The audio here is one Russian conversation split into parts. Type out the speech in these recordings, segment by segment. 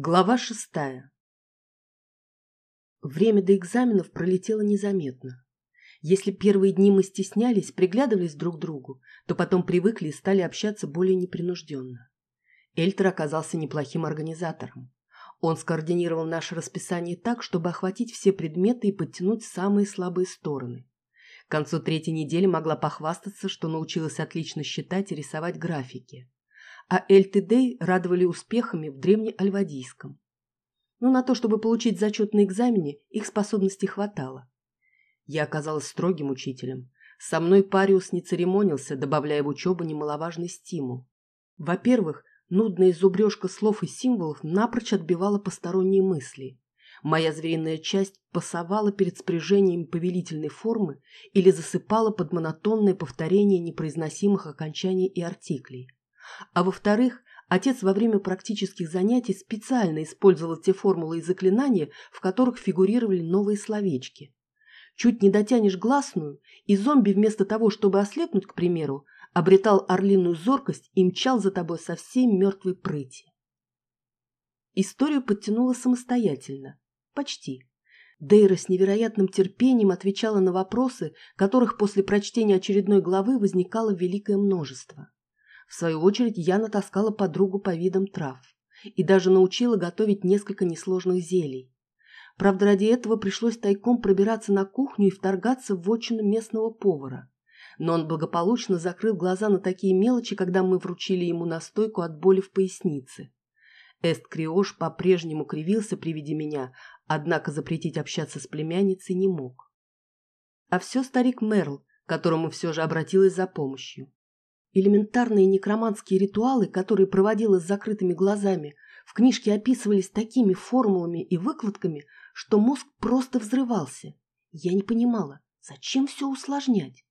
Глава шестая. Время до экзаменов пролетело незаметно. Если первые дни мы стеснялись, приглядывались друг к другу, то потом привыкли и стали общаться более непринужденно. Эльтер оказался неплохим организатором. Он скоординировал наше расписание так, чтобы охватить все предметы и подтянуть самые слабые стороны. К концу третьей недели могла похвастаться, что научилась отлично считать и рисовать графики а Эльтедей радовали успехами в древнеальвадийском. Но на то, чтобы получить зачет на экзамене, их способностей хватало. Я оказалась строгим учителем. Со мной Париус не церемонился, добавляя в учебу немаловажный стимул. Во-первых, нудная зубрежка слов и символов напрочь отбивала посторонние мысли. Моя звериная часть пасовала перед спряжением повелительной формы или засыпала под монотонное повторение непроизносимых окончаний и артиклей. А во-вторых, отец во время практических занятий специально использовал те формулы и заклинания, в которых фигурировали новые словечки. Чуть не дотянешь гласную, и зомби вместо того, чтобы ослепнуть, к примеру, обретал орлиную зоркость и мчал за тобой со всей мертвой прыти. Историю подтянула самостоятельно. Почти. Дейра с невероятным терпением отвечала на вопросы, которых после прочтения очередной главы возникало великое множество. В свою очередь я натаскала подругу по видам трав и даже научила готовить несколько несложных зелий. Правда, ради этого пришлось тайком пробираться на кухню и вторгаться в вотчину местного повара. Но он благополучно закрыл глаза на такие мелочи, когда мы вручили ему настойку от боли в пояснице. Эст Криош по-прежнему кривился при виде меня, однако запретить общаться с племянницей не мог. А все старик Мерл, к которому все же обратилась за помощью. Элементарные некроманские ритуалы, которые проводила с закрытыми глазами, в книжке описывались такими формулами и выкладками, что мозг просто взрывался. Я не понимала, зачем все усложнять?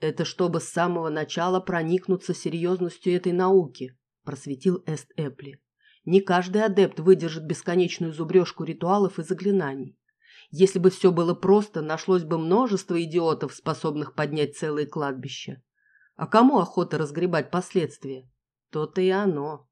«Это чтобы с самого начала проникнуться серьезностью этой науки», просветил Эст Эпли. «Не каждый адепт выдержит бесконечную зубрежку ритуалов и заклинаний. Если бы все было просто, нашлось бы множество идиотов, способных поднять целые кладбища. А кому охота разгребать последствия? То-то и оно.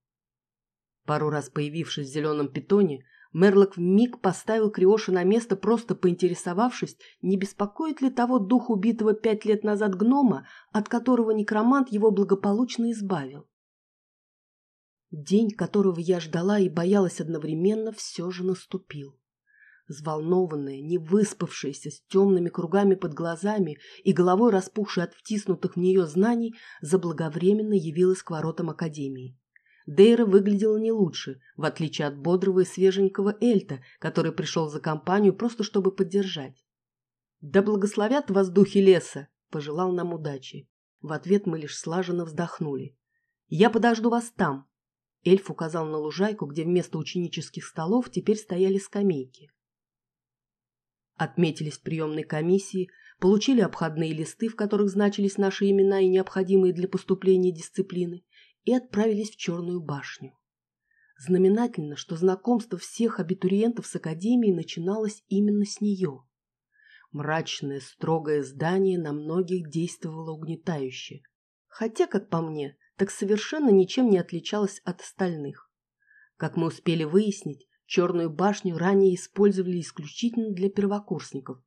Пару раз появившись в зеленом питоне, Мерлок вмиг поставил Криоша на место, просто поинтересовавшись, не беспокоит ли того дух убитого пять лет назад гнома, от которого некромант его благополучно избавил. День, которого я ждала и боялась одновременно, все же наступил взволнованная, не выспавшаяся, с темными кругами под глазами и головой распухшей от втиснутых в нее знаний, заблаговременно явилась к воротам Академии. Дейра выглядела не лучше, в отличие от бодрого и свеженького Эльта, который пришел за компанию просто чтобы поддержать. «Да благословят воздухи леса!» – пожелал нам удачи. В ответ мы лишь слаженно вздохнули. «Я подожду вас там!» Эльф указал на лужайку, где вместо ученических столов теперь стояли скамейки. Отметились в приемной комиссии, получили обходные листы, в которых значились наши имена и необходимые для поступления дисциплины, и отправились в Черную башню. Знаменательно, что знакомство всех абитуриентов с академией начиналось именно с нее. Мрачное, строгое здание на многих действовало угнетающе. Хотя, как по мне, так совершенно ничем не отличалось от остальных. Как мы успели выяснить, Черную башню ранее использовали исключительно для первокурсников.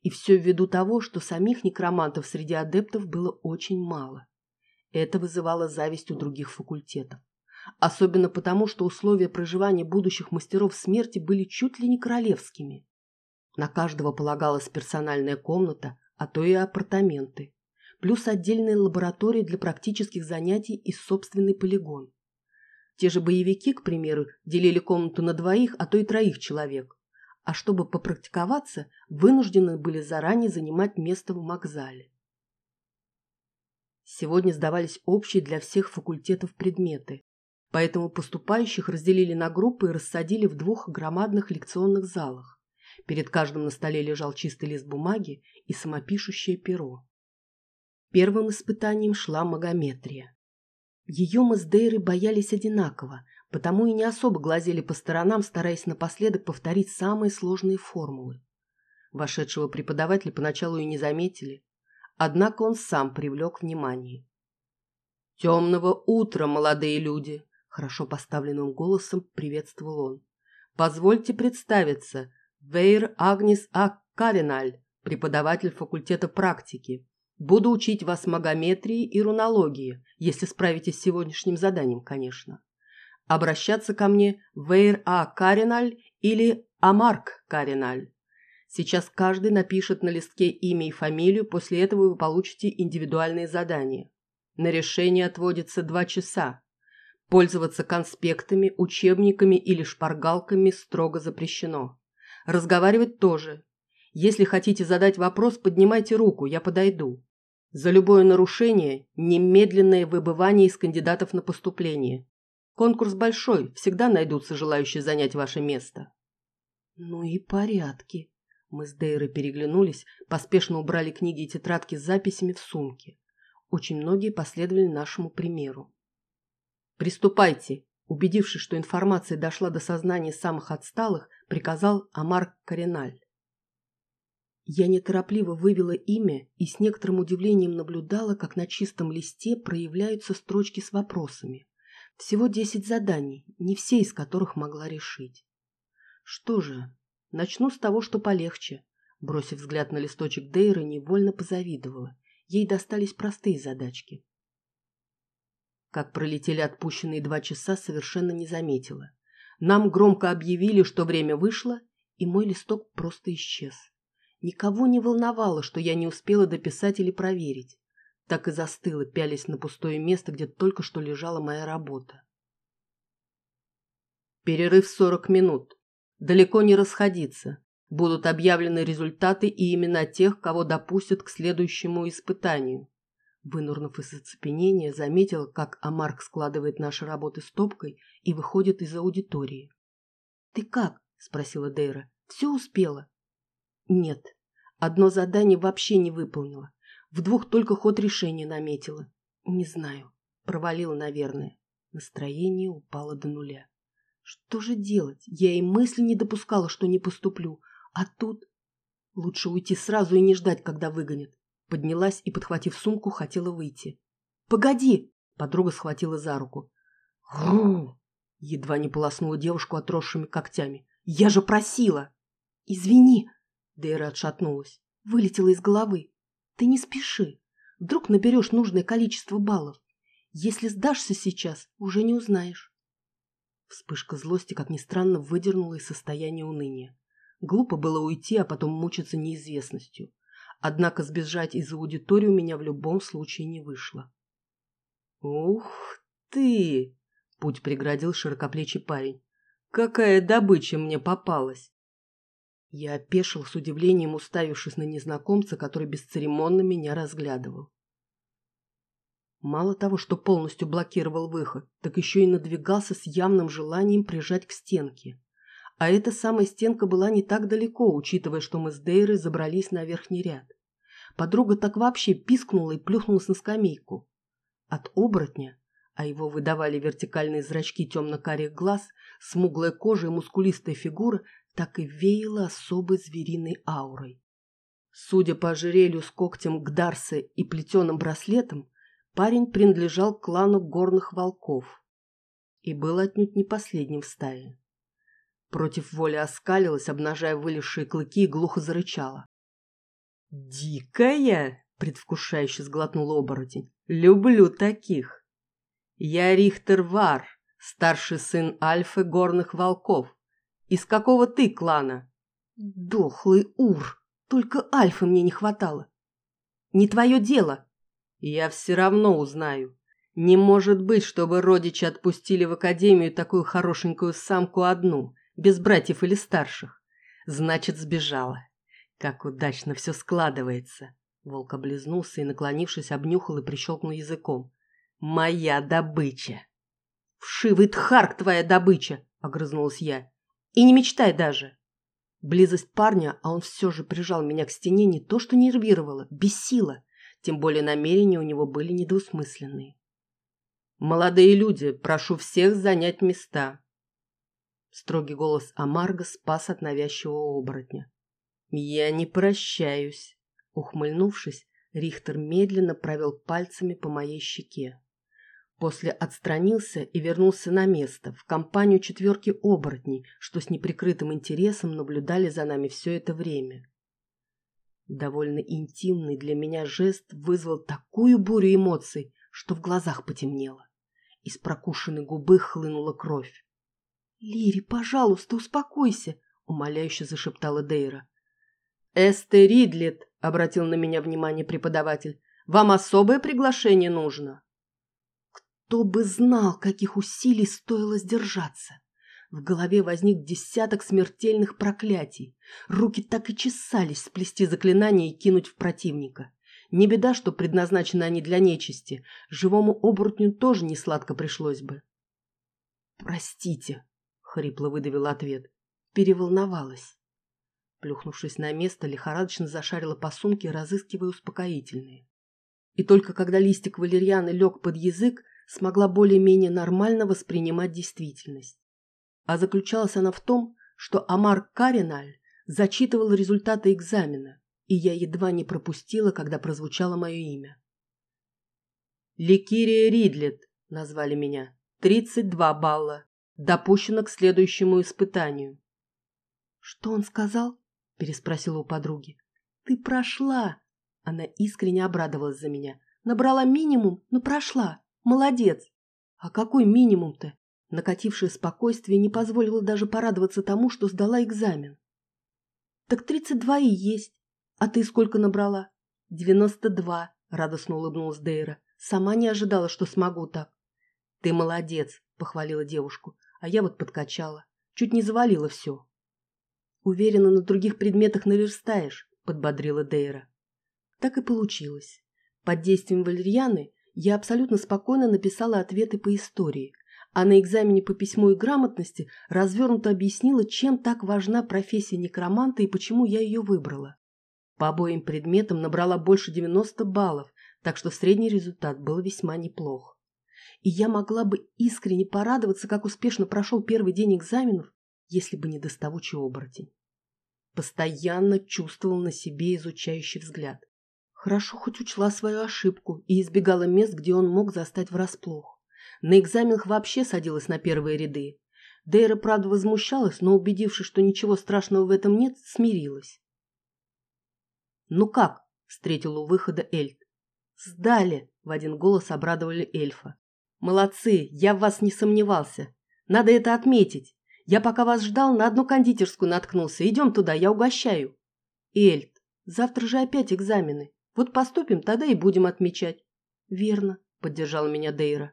И все ввиду того, что самих некромантов среди адептов было очень мало. Это вызывало зависть у других факультетов. Особенно потому, что условия проживания будущих мастеров смерти были чуть ли не королевскими. На каждого полагалась персональная комната, а то и апартаменты. Плюс отдельная лаборатория для практических занятий и собственный полигон. Те же боевики, к примеру, делили комнату на двоих, а то и троих человек. А чтобы попрактиковаться, вынуждены были заранее занимать место в Макзале. Сегодня сдавались общие для всех факультетов предметы, поэтому поступающих разделили на группы и рассадили в двух громадных лекционных залах. Перед каждым на столе лежал чистый лист бумаги и самопишущее перо. Первым испытанием шла магометрия. Ее мы с Дейрой боялись одинаково, потому и не особо глазели по сторонам, стараясь напоследок повторить самые сложные формулы. Вошедшего преподавателя поначалу и не заметили, однако он сам привлек внимание. «Темного утра, молодые люди! Хорошо поставленным голосом приветствовал он. «Позвольте представиться. Вейр Агнис А. Кариналь, преподаватель факультета практики. Буду учить вас магометрии и рунологии, если справитесь с сегодняшним заданием, конечно. Обращаться ко мне Вейр А. Кариналь или Амарк Кариналь. Сейчас каждый напишет на листке имя и фамилию, после этого вы получите индивидуальные задания. На решение отводится два часа. Пользоваться конспектами, учебниками или шпаргалками строго запрещено. Разговаривать тоже. Если хотите задать вопрос, поднимайте руку, я подойду. За любое нарушение – немедленное выбывание из кандидатов на поступление. Конкурс большой, всегда найдутся желающие занять ваше место. Ну и порядки. Мы с Дейрой переглянулись, поспешно убрали книги и тетрадки с записями в сумки. Очень многие последовали нашему примеру. «Приступайте!» Убедившись, что информация дошла до сознания самых отсталых, приказал Амар Кариналь. Я неторопливо вывела имя и с некоторым удивлением наблюдала, как на чистом листе проявляются строчки с вопросами. Всего десять заданий, не все из которых могла решить. Что же, начну с того, что полегче. Бросив взгляд на листочек Дейры, невольно позавидовала. Ей достались простые задачки. Как пролетели отпущенные два часа, совершенно не заметила. Нам громко объявили, что время вышло, и мой листок просто исчез. Никого не волновало, что я не успела дописать или проверить. Так и застыла, пялись на пустое место, где только что лежала моя работа. Перерыв сорок минут. Далеко не расходиться. Будут объявлены результаты и имена тех, кого допустят к следующему испытанию. Вынурнув из оцепенения, заметила, как Амарк складывает наши работы стопкой и выходит из аудитории. «Ты как?» – спросила Дейра. «Все успела?» «Нет. Одно задание вообще не выполнила. В двух только ход решения наметила. Не знаю. Провалила, наверное. Настроение упало до нуля. Что же делать? Я и мысли не допускала, что не поступлю. А тут... Лучше уйти сразу и не ждать, когда выгонят. Поднялась и, подхватив сумку, хотела выйти. «Погоди!» – подруга схватила за руку. «Гру!» – едва не полоснула девушку отросшими когтями. «Я же просила!» «Извини!» – Дейра отшатнулась. Вылетела из головы. «Ты не спеши. Вдруг наберешь нужное количество баллов. Если сдашься сейчас, уже не узнаешь». Вспышка злости, как ни странно, выдернула из состояния уныния. Глупо было уйти, а потом мучиться неизвестностью. Однако сбежать из аудитории у меня в любом случае не вышло. «Ух ты!» — путь преградил широкоплечий парень. «Какая добыча мне попалась!» Я опешил с удивлением, уставившись на незнакомца, который бесцеремонно меня разглядывал. Мало того, что полностью блокировал выход, так еще и надвигался с явным желанием прижать к стенке. А эта самая стенка была не так далеко, учитывая, что мы с Дейрой забрались на верхний ряд. Подруга так вообще пискнула и плюхнулась на скамейку. От оборотня, а его выдавали вертикальные зрачки темно-карих глаз, смуглая кожа и мускулистая фигура, так и веяла особой звериной аурой. Судя по ожерелью с когтем Гдарса и плетеным браслетом, парень принадлежал к клану горных волков и был отнюдь не последним в стае. Против воли оскалилась, обнажая вылезшие клыки, и глухо зарычала. «Дикая!» — предвкушающе сглотнул оборотень. «Люблю таких!» «Я Рихтер Вар, старший сын Альфы горных волков. Из какого ты клана?» «Дохлый Ур! Только Альфы мне не хватало!» «Не твое дело!» «Я все равно узнаю!» Не может быть, чтобы родичи отпустили в академию такую хорошенькую самку одну, без братьев или старших. Значит, сбежала. Как удачно все складывается. Волк облизнулся и, наклонившись, обнюхал и прищелкнул языком. Моя добыча. Вшивый тхарк твоя добыча, огрызнулась я. И не мечтай даже. Близость парня, а он все же прижал меня к стене, не то что нервировала, бесила. Тем более намерения у него были недвусмысленные. «Молодые люди, прошу всех занять места. Строгий голос Амарго спас от навязчивого оборотня. «Я не прощаюсь!» Ухмыльнувшись, Рихтер медленно провел пальцами по моей щеке. После отстранился и вернулся на место, в компанию четверки оборотней, что с неприкрытым интересом наблюдали за нами все это время. Довольно интимный для меня жест вызвал такую бурю эмоций, что в глазах потемнело. Из прокушенной губы хлынула кровь. «Лири, пожалуйста, успокойся!» — умоляюще зашептала Дейра. «Эсте Ридлет!» — обратил на меня внимание преподаватель. «Вам особое приглашение нужно?» Кто бы знал, каких усилий стоило сдержаться. В голове возник десяток смертельных проклятий. Руки так и чесались сплести заклинания и кинуть в противника. Не беда, что предназначены они для нечисти. Живому оборотню тоже не сладко пришлось бы. «Простите», — хрипло выдавил ответ. Переволновалась. Плюхнувшись на место, лихорадочно зашарила по сумке, разыскивая успокоительные. И только когда листик валерьяны лег под язык, смогла более-менее нормально воспринимать действительность. А заключалась она в том, что Амар Кариналь зачитывал результаты экзамена, и я едва не пропустила, когда прозвучало мое имя. «Ликирия Ридлет» назвали меня. 32 балла. Допущена к следующему испытанию. «Что он сказал?» – переспросила у подруги. «Ты прошла!» Она искренне обрадовалась за меня. «Набрала минимум, но прошла. Молодец! А какой минимум-то? Накатившее спокойствие не позволило даже порадоваться тому, что сдала экзамен. Так тридцать два и есть. А ты сколько набрала? Девяносто два, радостно улыбнулась Дейра. Сама не ожидала, что смогу так. Ты молодец, похвалила девушку, а я вот подкачала. Чуть не завалила все. Уверена, на других предметах наверстаешь, подбодрила Дейра. Так и получилось. Под действием валерьяны я абсолютно спокойно написала ответы по истории, а на экзамене по письму и грамотности развернуто объяснила, чем так важна профессия некроманта и почему я ее выбрала. По обоим предметам набрала больше 90 баллов, так что средний результат был весьма неплох. И я могла бы искренне порадоваться, как успешно прошел первый день экзаменов, если бы не доставучий оборотень. Постоянно чувствовал на себе изучающий взгляд. Хорошо хоть учла свою ошибку и избегала мест, где он мог застать врасплох. На экзаменах вообще садилась на первые ряды. Дейра, правда, возмущалась, но, убедившись, что ничего страшного в этом нет, смирилась. «Ну как?» – встретил у выхода Эльт. «Сдали!» – в один голос обрадовали эльфа. «Молодцы! Я в вас не сомневался. Надо это отметить. Я пока вас ждал, на одну кондитерскую наткнулся. Идем туда, я угощаю». «Эльт, завтра же опять экзамены. Вот поступим, тогда и будем отмечать. Верно, поддержала меня Дейра.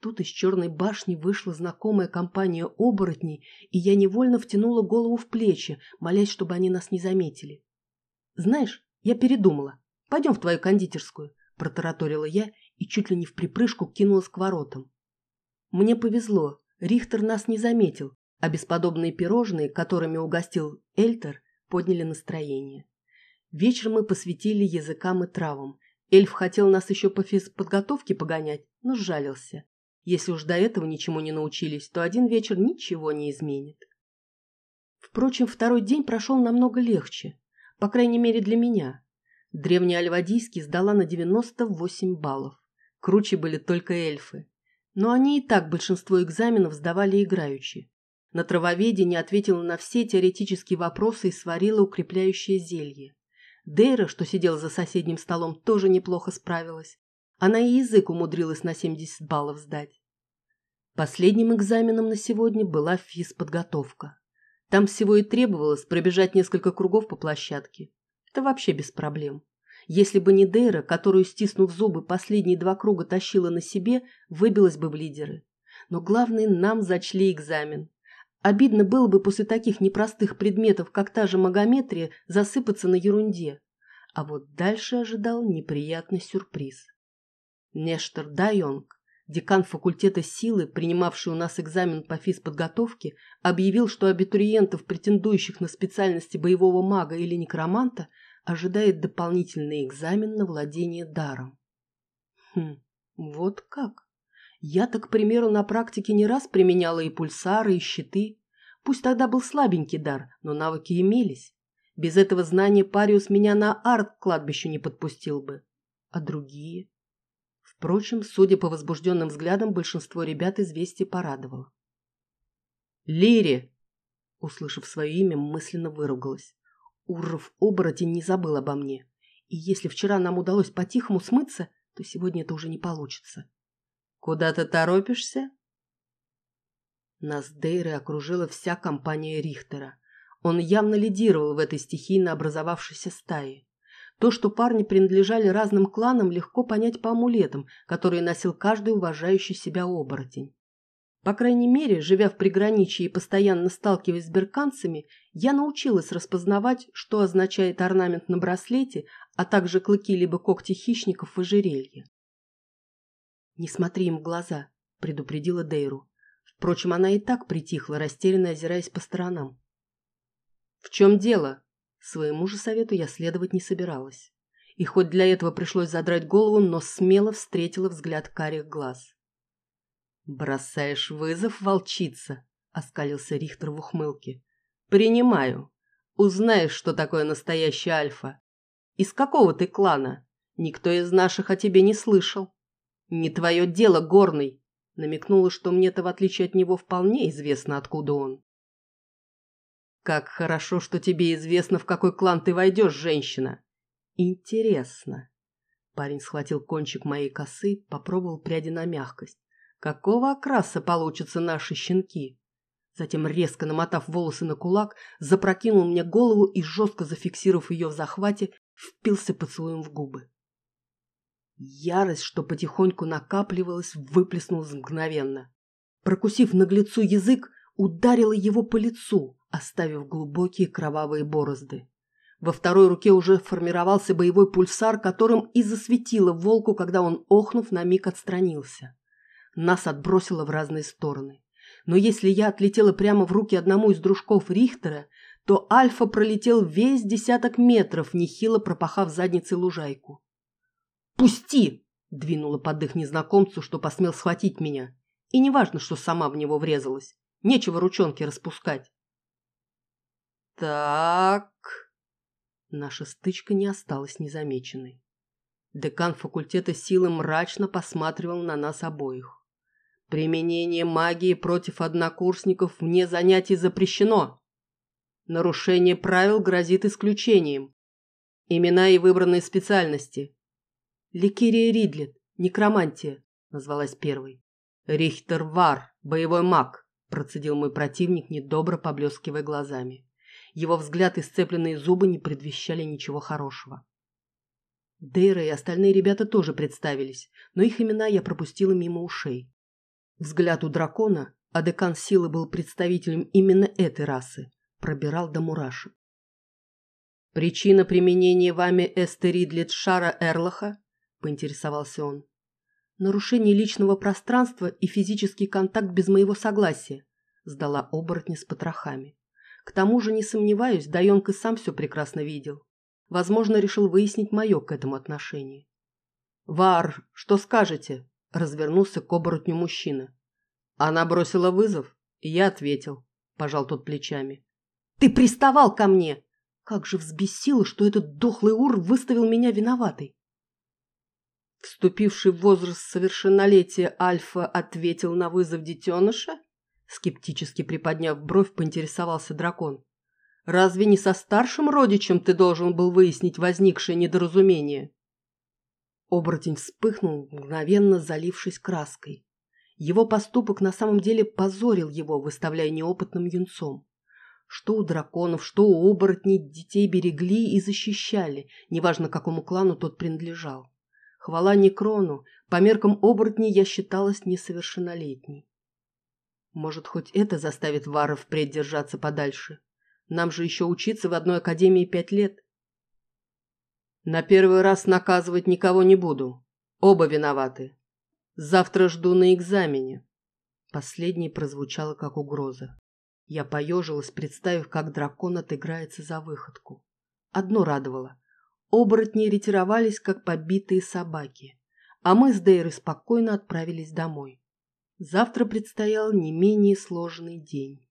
Тут из черной башни вышла знакомая компания оборотней, и я невольно втянула голову в плечи, молясь, чтобы они нас не заметили. Знаешь, я передумала. Пойдем в твою кондитерскую, протараторила я и чуть ли не в припрыжку кинулась к воротам. Мне повезло, Рихтер нас не заметил, а бесподобные пирожные, которыми угостил Эльтер, подняли настроение. Вечер мы посвятили языкам и травам. Эльф хотел нас еще по физподготовке погонять, но сжалился. Если уж до этого ничему не научились, то один вечер ничего не изменит. Впрочем, второй день прошел намного легче, по крайней мере для меня. Древний Альвадийский сдала на 98 баллов. Круче были только эльфы. Но они и так большинство экзаменов сдавали играючи. На травоведе не ответила на все теоретические вопросы и сварила укрепляющее зелье. Дейра, что сидела за соседним столом, тоже неплохо справилась. Она и язык умудрилась на 70 баллов сдать. Последним экзаменом на сегодня была физподготовка. Там всего и требовалось пробежать несколько кругов по площадке. Это вообще без проблем. Если бы не Дейра, которую, стиснув зубы, последние два круга тащила на себе, выбилась бы в лидеры. Но главное, нам зачли экзамен. Обидно было бы после таких непростых предметов, как та же магометрия, засыпаться на ерунде. А вот дальше ожидал неприятный сюрприз. Нештер Дайонг, декан факультета силы, принимавший у нас экзамен по физподготовке, объявил, что абитуриентов, претендующих на специальности боевого мага или некроманта, ожидает дополнительный экзамен на владение даром. Хм, вот как? Я-то, к примеру, на практике не раз применяла и пульсары, и щиты. Пусть тогда был слабенький дар, но навыки имелись. Без этого знания Париус меня на арт к кладбищу не подпустил бы. А другие? Впрочем, судя по возбужденным взглядам, большинство ребят известие порадовало. «Лири!» Услышав свое имя, мысленно выругалась. Уров оборотень не забыл обо мне. И если вчера нам удалось по-тихому смыться, то сегодня это уже не получится. «Куда ты торопишься?» Нас Дейры окружила вся компания Рихтера. Он явно лидировал в этой стихийно образовавшейся стае. То, что парни принадлежали разным кланам, легко понять по амулетам, которые носил каждый уважающий себя оборотень. По крайней мере, живя в приграничье и постоянно сталкиваясь с берканцами, я научилась распознавать, что означает орнамент на браслете, а также клыки либо когти хищников в ожерелье. «Не смотри им в глаза», — предупредила Дейру. Впрочем, она и так притихла, растерянно озираясь по сторонам. «В чем дело?» Своему же совету я следовать не собиралась. И хоть для этого пришлось задрать голову, но смело встретила взгляд карих глаз. «Бросаешь вызов, волчица?» — оскалился Рихтер в ухмылке. «Принимаю. Узнаешь, что такое настоящий альфа. Из какого ты клана? Никто из наших о тебе не слышал. Не твое дело, горный!» Намекнула, что мне-то, в отличие от него, вполне известно, откуда он. «Как хорошо, что тебе известно, в какой клан ты войдешь, женщина!» «Интересно!» Парень схватил кончик моей косы, попробовал пряди на мягкость. Какого окраса получатся наши щенки? Затем, резко намотав волосы на кулак, запрокинул мне голову и, жестко зафиксировав ее в захвате, впился поцелуем в губы. Ярость, что потихоньку накапливалась, выплеснулась мгновенно. Прокусив наглецу язык, ударила его по лицу, оставив глубокие кровавые борозды. Во второй руке уже формировался боевой пульсар, которым и засветило волку, когда он, охнув, на миг отстранился. Нас отбросило в разные стороны. Но если я отлетела прямо в руки одному из дружков Рихтера, то Альфа пролетел весь десяток метров, нехило пропахав задницей лужайку. «Пусти!» – двинула под их незнакомцу, что посмел схватить меня. И неважно, что сама в него врезалась. Нечего ручонки распускать. «Так...» Наша стычка не осталась незамеченной. Декан факультета силы мрачно посматривал на нас обоих. Применение магии против однокурсников вне занятий запрещено. Нарушение правил грозит исключением. Имена и выбранные специальности. Ликерия Ридлет, некромантия, назвалась первой. Рихтер Вар, боевой маг, процедил мой противник, недобро поблескивая глазами. Его взгляд и сцепленные зубы не предвещали ничего хорошего. Дейра и остальные ребята тоже представились, но их имена я пропустила мимо ушей. Взгляд у дракона, а декан силы был представителем именно этой расы, пробирал до мурашек. «Причина применения вами эстеридлит шара Эрлаха?» – поинтересовался он. «Нарушение личного пространства и физический контакт без моего согласия», – сдала оборотня с потрохами. «К тому же, не сомневаюсь, Даенка сам все прекрасно видел. Возможно, решил выяснить мое к этому отношение». «Вар, что скажете?» Развернулся к оборотню мужчина. Она бросила вызов, и я ответил. Пожал тот плечами. «Ты приставал ко мне!» Как же взбесило, что этот дохлый ур выставил меня виноватой. Вступивший в возраст совершеннолетия Альфа ответил на вызов детеныша? Скептически приподняв бровь, поинтересовался дракон. «Разве не со старшим родичем ты должен был выяснить возникшее недоразумение?» Оборотень вспыхнул, мгновенно залившись краской. Его поступок на самом деле позорил его, выставляя неопытным юнцом. Что у драконов, что у оборотней детей берегли и защищали, неважно какому клану тот принадлежал. Хвала Некрону, по меркам оборотней я считалась несовершеннолетней. Может, хоть это заставит Варов впредь держаться подальше? Нам же еще учиться в одной академии пять лет. На первый раз наказывать никого не буду. Оба виноваты. Завтра жду на экзамене. Последнее прозвучало как угроза. Я поежилась, представив, как дракон отыграется за выходку. Одно радовало. Оборотни ретировались, как побитые собаки. А мы с Дейрой спокойно отправились домой. Завтра предстоял не менее сложный день.